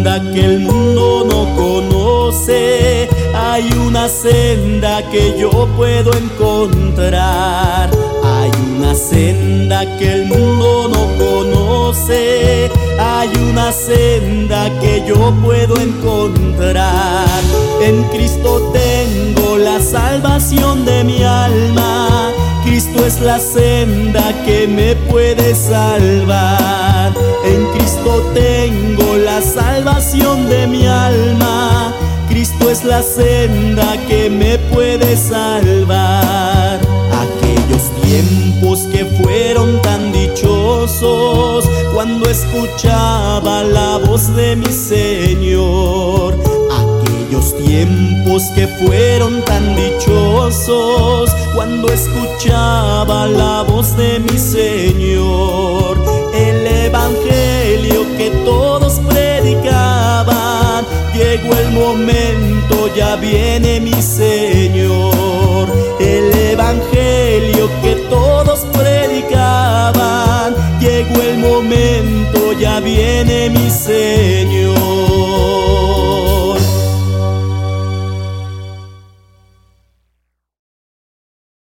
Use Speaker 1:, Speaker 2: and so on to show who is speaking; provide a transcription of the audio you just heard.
Speaker 1: senda que el mundo no conoce, hay una senda que yo puedo encontrar. Hay una senda que el mundo no conoce, hay una senda que yo puedo encontrar. En Cristo tengo la salvación de mi alma. Cristo es la senda que me puede salvar. De mi alma. Cristo es la senda que me puede salvar. Aquellos tiempos que fueron tan dichosos cuando escuchaba la voz de mi Señor. Aquellos tiempos que fueron tan dichosos cuando escuchaba la voz de mi Señor. momento ya viene mi Señor. El Evangelio que todos predicaban, llegó el momento, ya viene mi Señor.